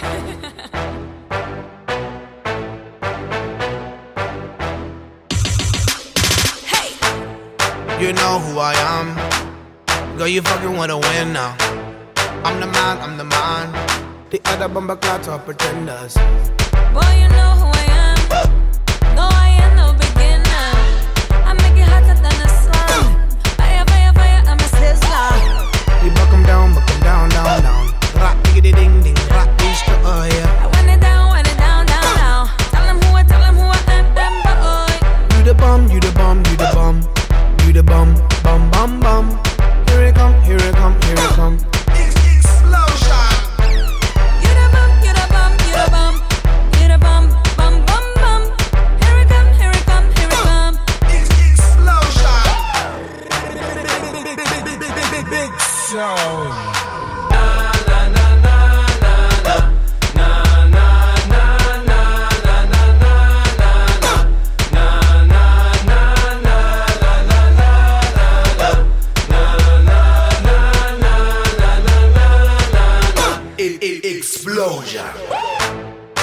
You know who I am. Girl, you fucking wanna win now. I'm the man, I'm the man. The other bumper clots are pretenders. Boy, you know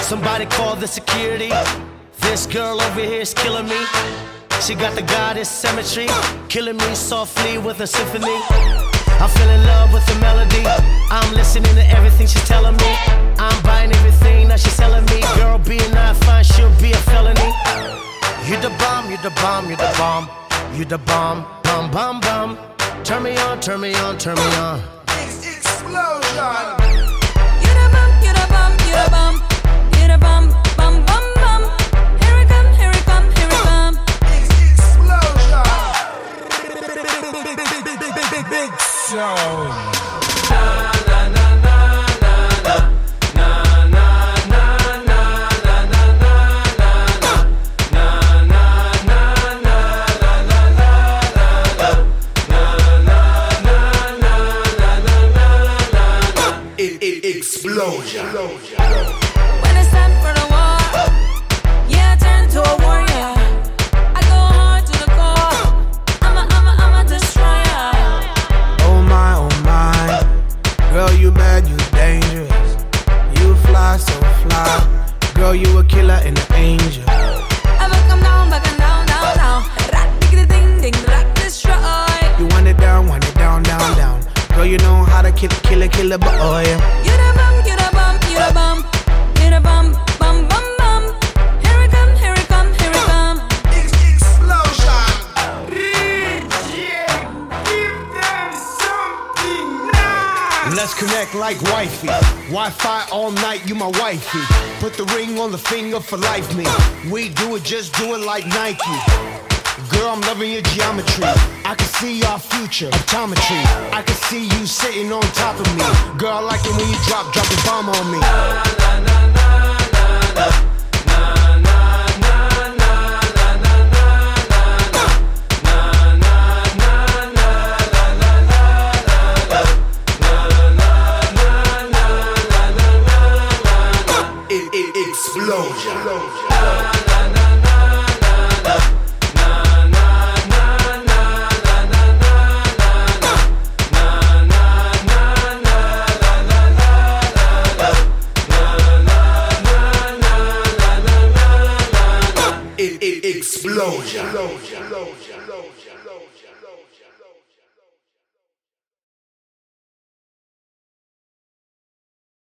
Somebody call the security. This girl over here is killing me. She got the goddess symmetry, killing me softly with a symphony. I fell in love with the melody. I'm listening to everything she's telling me. I'm buying everything that she's telling me. Girl, being not fine, she'll be a felony. You the bomb, you the bomb, you the bomb, you the bomb, bum bum bum. Turn me on, turn me on, turn me on. Explosion. When it's time for the war, yeah, I turn to a warrior. I go hard to the core. I'm a, I'm a, I'm a destroyer. Oh my, oh my. Girl, you bad, you dangerous. You fly so fly. Girl, you a killer and an angel. Like wifey. Wi-Fi all night, you my wifey. Put the ring on the finger for life, me. We do it, just do it like Nike. Girl, I'm loving your geometry. I can see our future, optometry. I can see you sitting on top of me. Girl, I like it when you drop, drop a bomb on me. Explosion. Explosion.